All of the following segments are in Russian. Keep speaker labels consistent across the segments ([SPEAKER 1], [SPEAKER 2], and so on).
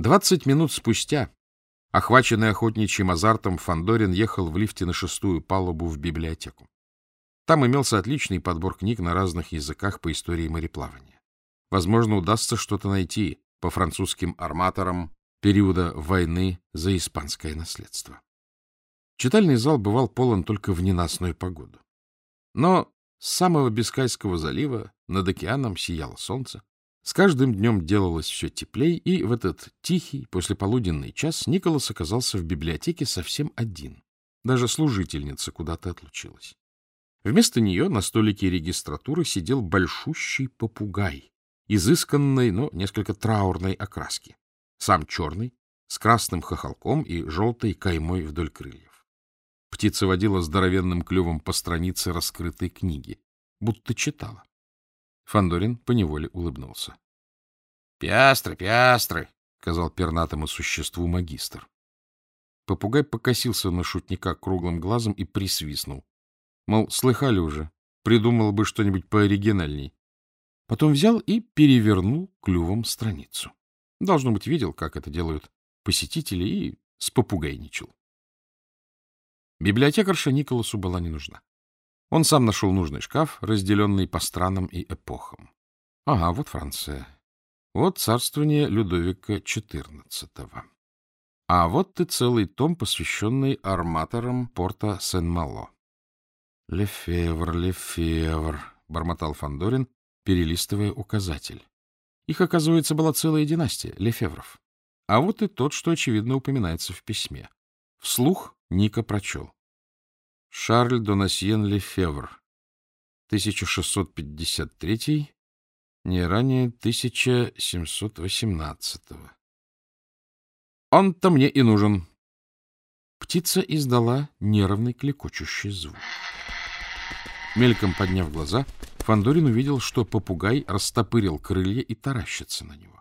[SPEAKER 1] Двадцать минут спустя, охваченный охотничьим азартом, Фандорин ехал в лифте на шестую палубу в библиотеку. Там имелся отличный подбор книг на разных языках по истории мореплавания. Возможно, удастся что-то найти по французским арматорам периода войны за испанское наследство. Читальный зал бывал полон только в ненастную погоду. Но с самого Бискайского залива над океаном сияло солнце. С каждым днем делалось все теплей, и в этот тихий послеполуденный час Николас оказался в библиотеке совсем один. Даже служительница куда-то отлучилась. Вместо нее на столике регистратуры сидел большущий попугай, изысканной, но несколько траурной окраски. Сам черный, с красным хохолком и желтой каймой вдоль крыльев. Птица водила здоровенным клювом по странице раскрытой книги, будто читала. Фандорин поневоле улыбнулся. — Пиастры, пиастры, — сказал пернатому существу магистр. Попугай покосился на шутника круглым глазом и присвистнул. Мол, слыхали уже, придумал бы что-нибудь пооригинальней. Потом взял и перевернул клювом страницу. Должно быть, видел, как это делают посетители, и спопугайничал. Библиотекарша Николасу была не нужна. Он сам нашел нужный шкаф, разделенный по странам и эпохам. Ага, вот Франция. Вот царствование Людовика XIV. А вот и целый том, посвященный арматорам порта Сен-Мало. «Лефевр, Лефевр», — бормотал Фандорин, перелистывая указатель. Их, оказывается, была целая династия Лефевров. А вот и тот, что, очевидно, упоминается в письме. Вслух Ника прочел. Шарль Донасьен Лефевр, 1653, не ранее 1718. Он-то мне и нужен. Птица издала нервный клекочущий звук. Мельком подняв глаза, Фандорин увидел, что попугай растопырил крылья и таращится на него.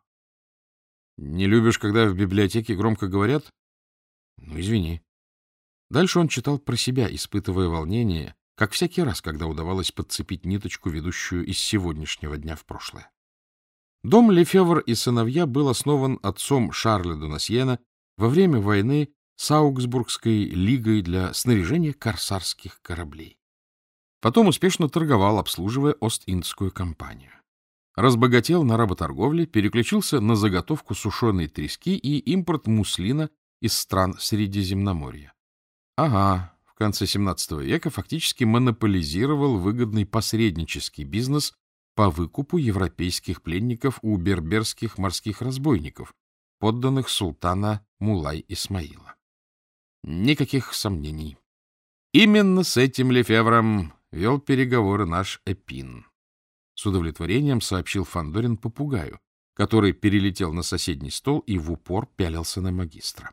[SPEAKER 1] — Не любишь, когда в библиотеке громко говорят? — Ну, извини. Дальше он читал про себя, испытывая волнение, как всякий раз, когда удавалось подцепить ниточку, ведущую из сегодняшнего дня в прошлое. Дом Лефевр и сыновья был основан отцом Шарля Донасьена во время войны с Аугсбургской лигой для снаряжения корсарских кораблей. Потом успешно торговал, обслуживая Ост-Индскую компанию. Разбогател на работорговле, переключился на заготовку сушеной трески и импорт муслина из стран Средиземноморья. Ага, в конце 17 века фактически монополизировал выгодный посреднический бизнес по выкупу европейских пленников у берберских морских разбойников, подданных султана Мулай Исмаила. Никаких сомнений. Именно с этим Лефевром вел переговоры наш Эпин. С удовлетворением сообщил Фандорин попугаю, который перелетел на соседний стол и в упор пялился на магистра.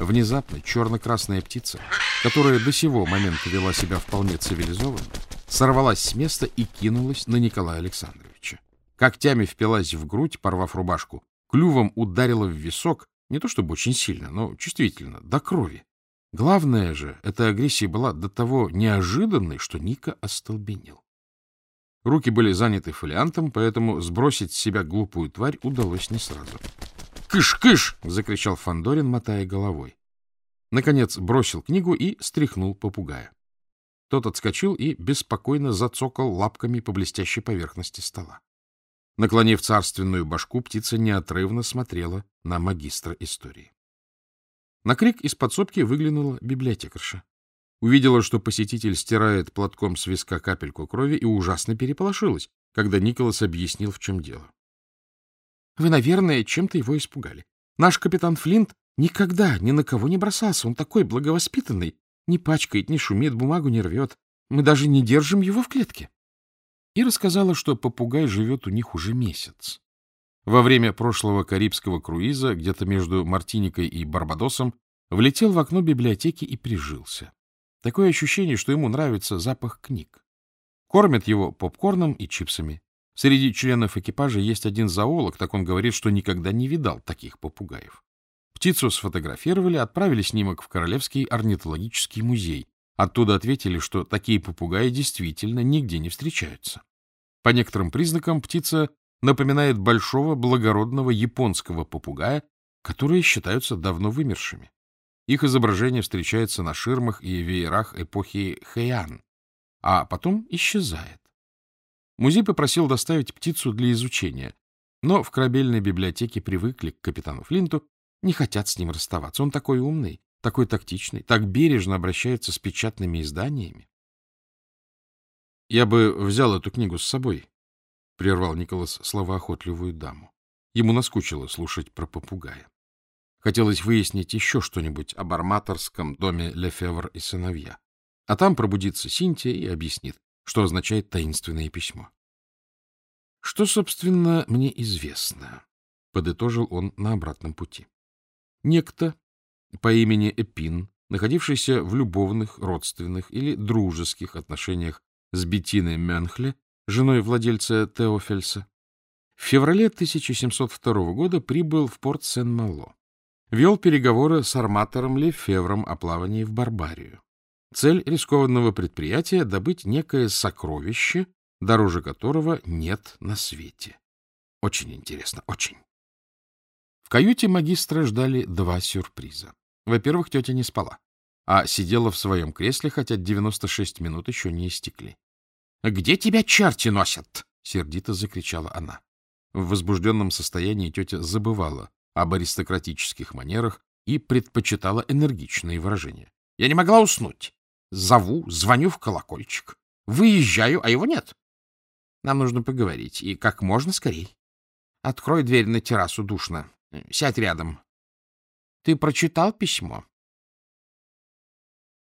[SPEAKER 1] Внезапно черно-красная птица, которая до сего момента вела себя вполне цивилизованно, сорвалась с места и кинулась на Николая Александровича. Когтями впилась в грудь, порвав рубашку, клювом ударила в висок, не то чтобы очень сильно, но чувствительно, до крови. Главное же, эта агрессия была до того неожиданной, что Ника остолбенел. Руки были заняты фолиантом, поэтому сбросить с себя глупую тварь удалось не сразу. «Кыш-кыш!» — закричал Фандорин, мотая головой. Наконец бросил книгу и стряхнул попугая. Тот отскочил и беспокойно зацокал лапками по блестящей поверхности стола. Наклонив царственную башку, птица неотрывно смотрела на магистра истории. На крик из подсобки выглянула библиотекарша. Увидела, что посетитель стирает платком с виска капельку крови и ужасно переполошилась, когда Николас объяснил, в чем дело. Вы, наверное, чем-то его испугали. Наш капитан Флинт никогда ни на кого не бросался. Он такой благовоспитанный. Не пачкает, не шумит, бумагу не рвет. Мы даже не держим его в клетке. И рассказала, что попугай живет у них уже месяц. Во время прошлого карибского круиза, где-то между Мартиникой и Барбадосом, влетел в окно библиотеки и прижился. Такое ощущение, что ему нравится запах книг. Кормят его попкорном и чипсами. Среди членов экипажа есть один зоолог, так он говорит, что никогда не видал таких попугаев. Птицу сфотографировали, отправили снимок в Королевский орнитологический музей. Оттуда ответили, что такие попугаи действительно нигде не встречаются. По некоторым признакам птица напоминает большого благородного японского попугая, которые считаются давно вымершими. Их изображение встречается на ширмах и веерах эпохи Хэйан, а потом исчезает. Музей попросил доставить птицу для изучения, но в корабельной библиотеке привыкли к капитану Флинту, не хотят с ним расставаться. Он такой умный, такой тактичный, так бережно обращается с печатными изданиями. — Я бы взял эту книгу с собой, — прервал Николас словоохотливую даму. Ему наскучило слушать про попугая. Хотелось выяснить еще что-нибудь об арматорском доме Лефевр и сыновья. А там пробудится Синтия и объяснит, что означает таинственное письмо. — Что, собственно, мне известно? — подытожил он на обратном пути. Некто по имени Эпин, находившийся в любовных, родственных или дружеских отношениях с Беттиной Менхле, женой владельца Теофельса, в феврале 1702 года прибыл в порт Сен-Мало вел переговоры с арматором Лефевром о плавании в Барбарию. Цель рискованного предприятия — добыть некое сокровище, дороже которого нет на свете. Очень интересно, очень. В каюте магистра ждали два сюрприза. Во-первых, тетя не спала, а сидела в своем кресле, хотя 96 минут еще не истекли. — Где тебя черти носят? — сердито закричала она. В возбужденном состоянии тетя забывала об аристократических манерах и предпочитала энергичные выражения. Я не могла уснуть. Зову, звоню в колокольчик. Выезжаю, а его нет. Нам нужно поговорить, и как можно скорей. Открой дверь на террасу, душно. Сядь рядом. Ты прочитал письмо?